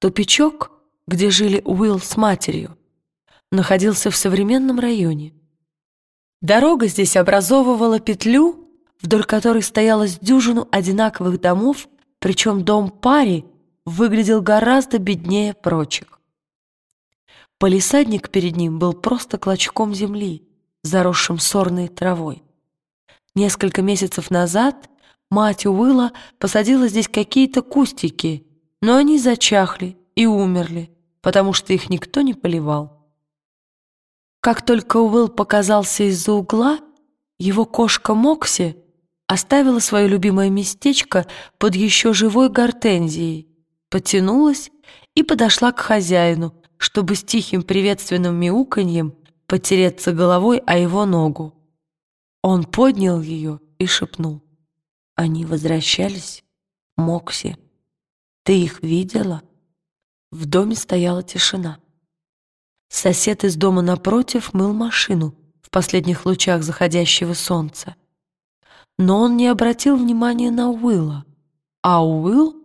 Тупичок, где жили Уилл с матерью, находился в современном районе. Дорога здесь образовывала петлю, вдоль которой стоялось дюжину одинаковых домов, причем дом Пари выглядел гораздо беднее прочих. Полисадник перед ним был просто клочком земли, заросшим сорной травой. Несколько месяцев назад мать Уилла посадила здесь какие-то кустики, но они зачахли и умерли, потому что их никто не поливал. Как только Уилл показался из-за угла, его кошка Мокси оставила свое любимое местечко под еще живой гортензией, потянулась и подошла к хозяину, чтобы с тихим приветственным мяуканьем потереться головой о его ногу. Он поднял ее и шепнул. Они возвращались? Мокси, ты их видела? В доме стояла тишина. Сосед из дома напротив мыл машину в последних лучах заходящего солнца. Но он не обратил внимания на Уилла, а Уилл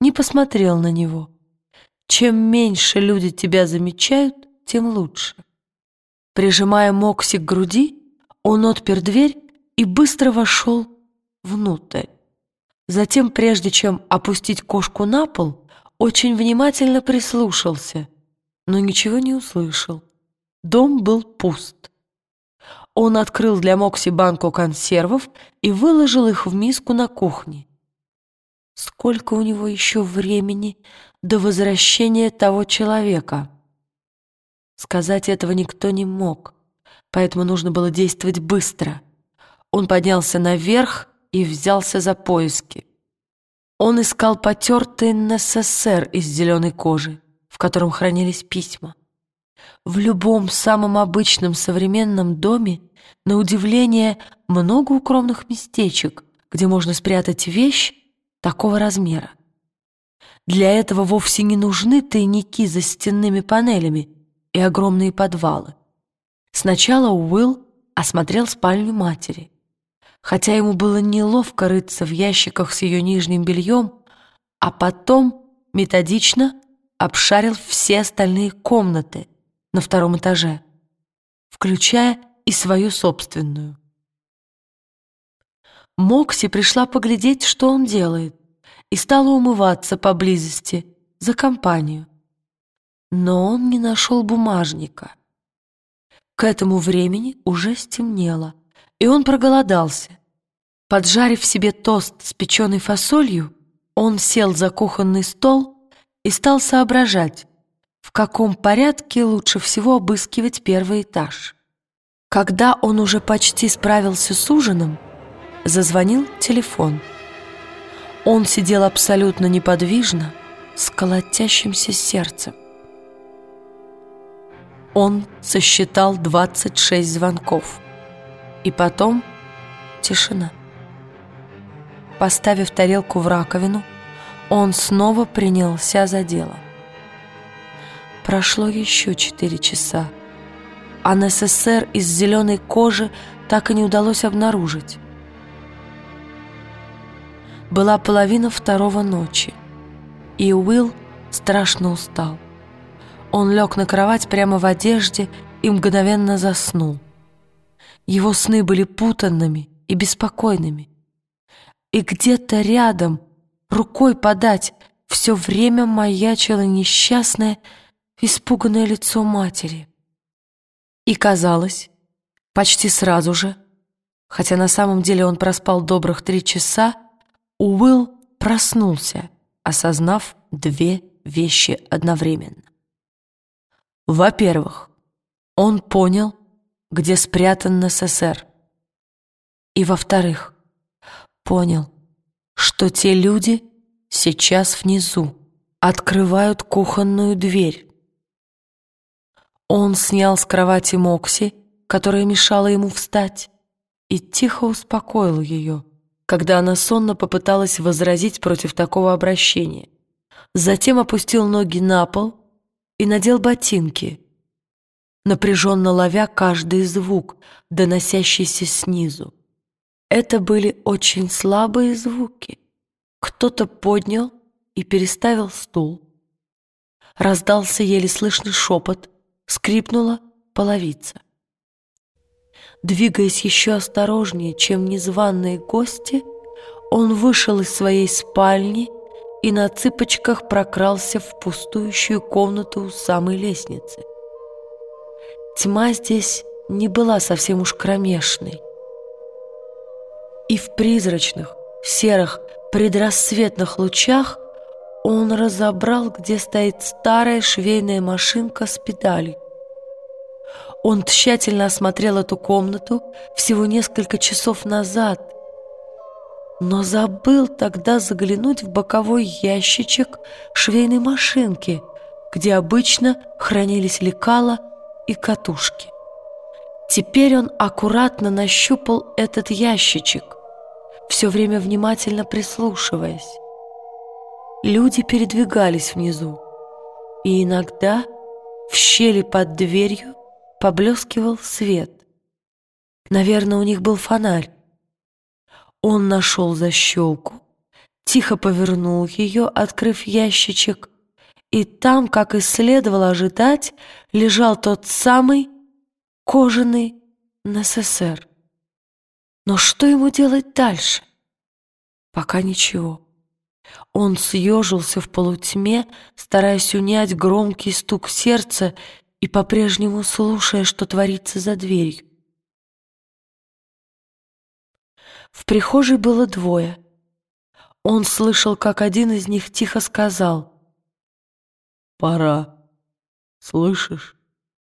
не посмотрел на него. Чем меньше люди тебя замечают, тем лучше. Прижимая Мокси к груди, он отпер дверь и быстро вошел внутрь. Затем, прежде чем опустить кошку на пол, очень внимательно прислушался — но ничего не услышал. Дом был пуст. Он открыл для Мокси банку консервов и выложил их в миску на кухне. Сколько у него еще времени до возвращения того человека? Сказать этого никто не мог, поэтому нужно было действовать быстро. Он поднялся наверх и взялся за поиски. Он искал потертый НССР из зеленой кожи в котором хранились письма. В любом самом обычном современном доме, на удивление, много укромных местечек, где можно спрятать вещь такого размера. Для этого вовсе не нужны тайники за стенными панелями и огромные подвалы. Сначала Уилл осмотрел спальню матери. Хотя ему было неловко рыться в ящиках с ее нижним бельем, а потом методично обшарил все остальные комнаты на втором этаже, включая и свою собственную. Мокси пришла поглядеть, что он делает, и стала умываться поблизости за компанию. Но он не нашел бумажника. К этому времени уже стемнело, и он проголодался. Поджарив себе тост с печеной фасолью, он сел за кухонный стол и стал соображать, в каком порядке лучше всего обыскивать первый этаж. Когда он уже почти справился с ужином, зазвонил телефон. Он сидел абсолютно неподвижно, с колотящимся сердцем. Он сосчитал 26 звонков. И потом тишина. Поставив тарелку в раковину, он снова принялся за дело. Прошло еще четыре часа, а НССР из зеленой кожи так и не удалось обнаружить. Была половина второго ночи, и Уилл страшно устал. Он лег на кровать прямо в одежде и мгновенно заснул. Его сны были путанными и беспокойными. И где-то рядом – рукой подать, все время маячило несчастное, испуганное лицо матери. И казалось, почти сразу же, хотя на самом деле он проспал добрых три часа, Уилл проснулся, осознав две вещи одновременно. Во-первых, он понял, где спрятан НССР. И во-вторых, понял, что те люди сейчас внизу открывают кухонную дверь. Он снял с кровати Мокси, которая мешала ему встать, и тихо успокоил ее, когда она сонно попыталась возразить против такого обращения. Затем опустил ноги на пол и надел ботинки, напряженно ловя каждый звук, доносящийся снизу. Это были очень слабые звуки. Кто-то поднял и переставил стул. раздался еле слышный шепот, скрипнула половица. Двигаясь еще осторожнее, чем незваные гости, он вышел из своей спальни и на цыпочках прокрался в пустующую комнату у самой лестницы. Тьма здесь не была совсем уж кромешной. И в призрачных, серых, предрассветных лучах он разобрал, где стоит старая швейная машинка с педалью. Он тщательно осмотрел эту комнату всего несколько часов назад, но забыл тогда заглянуть в боковой ящичек швейной машинки, где обычно хранились лекала и катушки. Теперь он аккуратно нащупал этот ящичек, все время внимательно прислушиваясь. Люди передвигались внизу, и иногда в щели под дверью поблескивал свет. Наверное, у них был фонарь. Он нашел защелку, тихо повернул ее, открыв ящичек, и там, как и следовало ожидать, лежал тот самый кожаный НССР. Но что ему делать дальше? Пока ничего. Он съежился в полутьме, стараясь унять громкий стук сердца и по-прежнему слушая, что творится за дверью. В прихожей было двое. Он слышал, как один из них тихо сказал «Пора. Слышишь,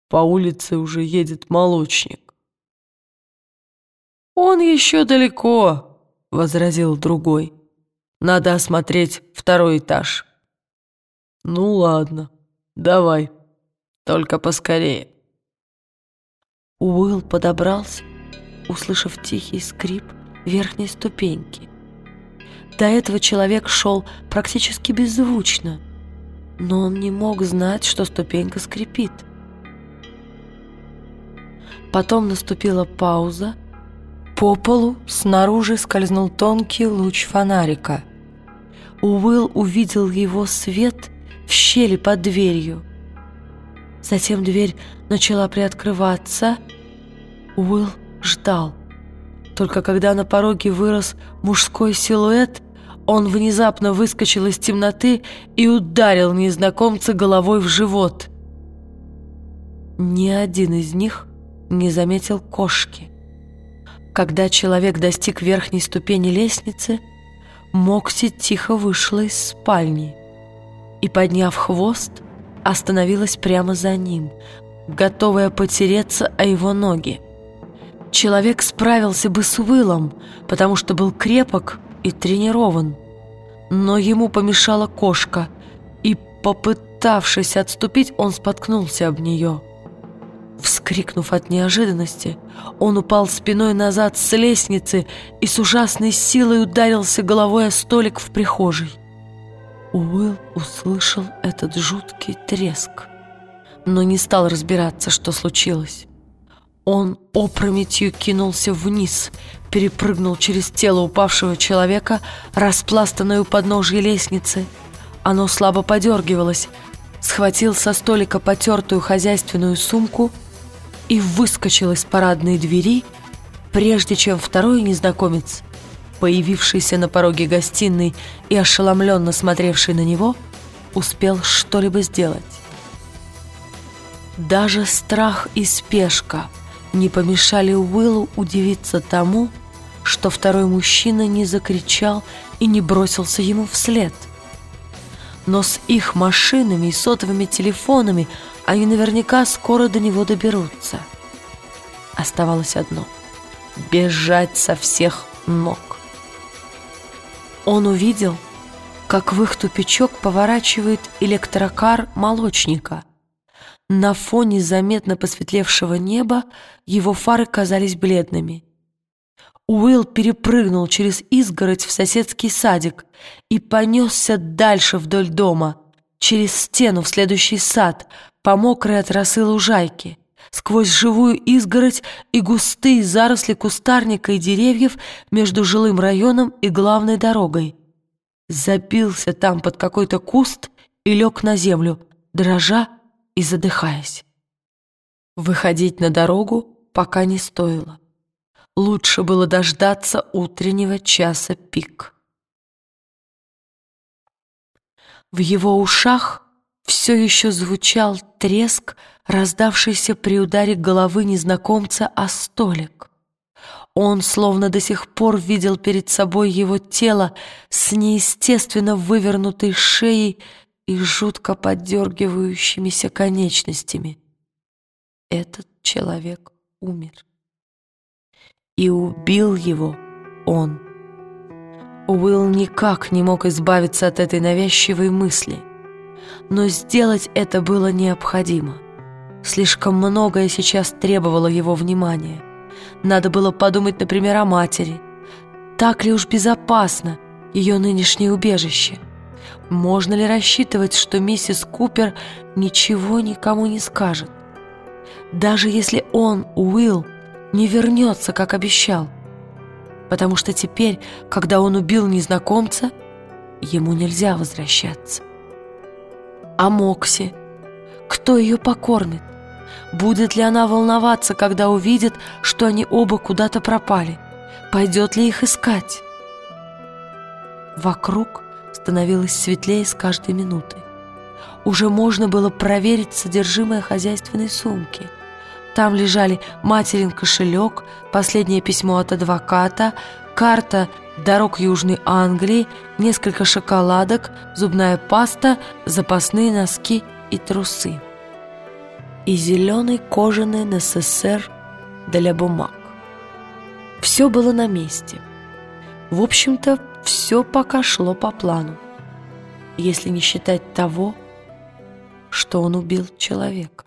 по улице уже едет молочник». «Он еще далеко», — возразил другой. «Надо осмотреть второй этаж». «Ну ладно, давай». Только поскорее. Уилл подобрался, услышав тихий скрип верхней ступеньки. До этого человек шел практически беззвучно, но он не мог знать, что ступенька скрипит. Потом наступила пауза. По полу снаружи скользнул тонкий луч фонарика. Уилл увидел его свет в щели под дверью. Затем дверь начала приоткрываться. Уилл ждал. Только когда на пороге вырос мужской силуэт, он внезапно выскочил из темноты и ударил незнакомца головой в живот. Ни один из них не заметил кошки. Когда человек достиг верхней ступени лестницы, Мокси тихо вышла из спальни и, подняв хвост, остановилась прямо за ним, готовая потереться о его ноги. Человек справился бы с Уиллом, потому что был крепок и тренирован. Но ему помешала кошка, и, попытавшись отступить, он споткнулся об нее. Вскрикнув от неожиданности, он упал спиной назад с лестницы и с ужасной силой ударился головой о столик в прихожей. Уилл услышал этот жуткий треск, но не стал разбираться, что случилось. Он опрометью кинулся вниз, перепрыгнул через тело упавшего человека, распластанное у подножья лестницы. Оно слабо подергивалось, схватил со столика потертую хозяйственную сумку и выскочил из парадной двери, прежде чем второй незнакомец появившийся на пороге гостиной и ошеломленно смотревший на него, успел что-либо сделать. Даже страх и спешка не помешали Уиллу удивиться тому, что второй мужчина не закричал и не бросился ему вслед. Но с их машинами и сотовыми телефонами они наверняка скоро до него доберутся. Оставалось одно — бежать со всех ног. Он увидел, как в их тупичок поворачивает электрокар молочника. На фоне заметно посветлевшего неба его фары казались бледными. Уилл перепрыгнул через изгородь в соседский садик и понесся дальше вдоль дома, через стену в следующий сад, по мокрой от росы лужайке сквозь живую изгородь и густые заросли кустарника и деревьев между жилым районом и главной дорогой. Забился там под какой-то куст и лег на землю, дрожа и задыхаясь. Выходить на дорогу пока не стоило. Лучше было дождаться утреннего часа пик. В его ушах все еще звучал треск, раздавшийся при ударе головы незнакомца о столик. Он словно до сих пор видел перед собой его тело с неестественно вывернутой шеей и жутко поддергивающимися конечностями. Этот человек умер. И убил его он. Уилл никак не мог избавиться от этой навязчивой мысли. Но сделать это было необходимо. Слишком многое сейчас требовало его внимания. Надо было подумать, например, о матери. Так ли уж безопасно ее нынешнее убежище? Можно ли рассчитывать, что миссис Купер ничего никому не скажет? Даже если он, Уилл, не вернется, как обещал. Потому что теперь, когда он убил незнакомца, ему нельзя возвращаться. А Мокси? Кто ее покормит? Будет ли она волноваться, когда увидит, что они оба куда-то пропали? Пойдет ли их искать? Вокруг становилось светлее с каждой минутой. Уже можно было проверить содержимое хозяйственной сумки. Там лежали материн кошелек, последнее письмо от адвоката, карта дорог Южной Англии, несколько шоколадок, зубная паста, запасные носки и трусы и зеленый кожаный НССР для бумаг. Все было на месте. В общем-то, все пока шло по плану, если не считать того, что он убил человека.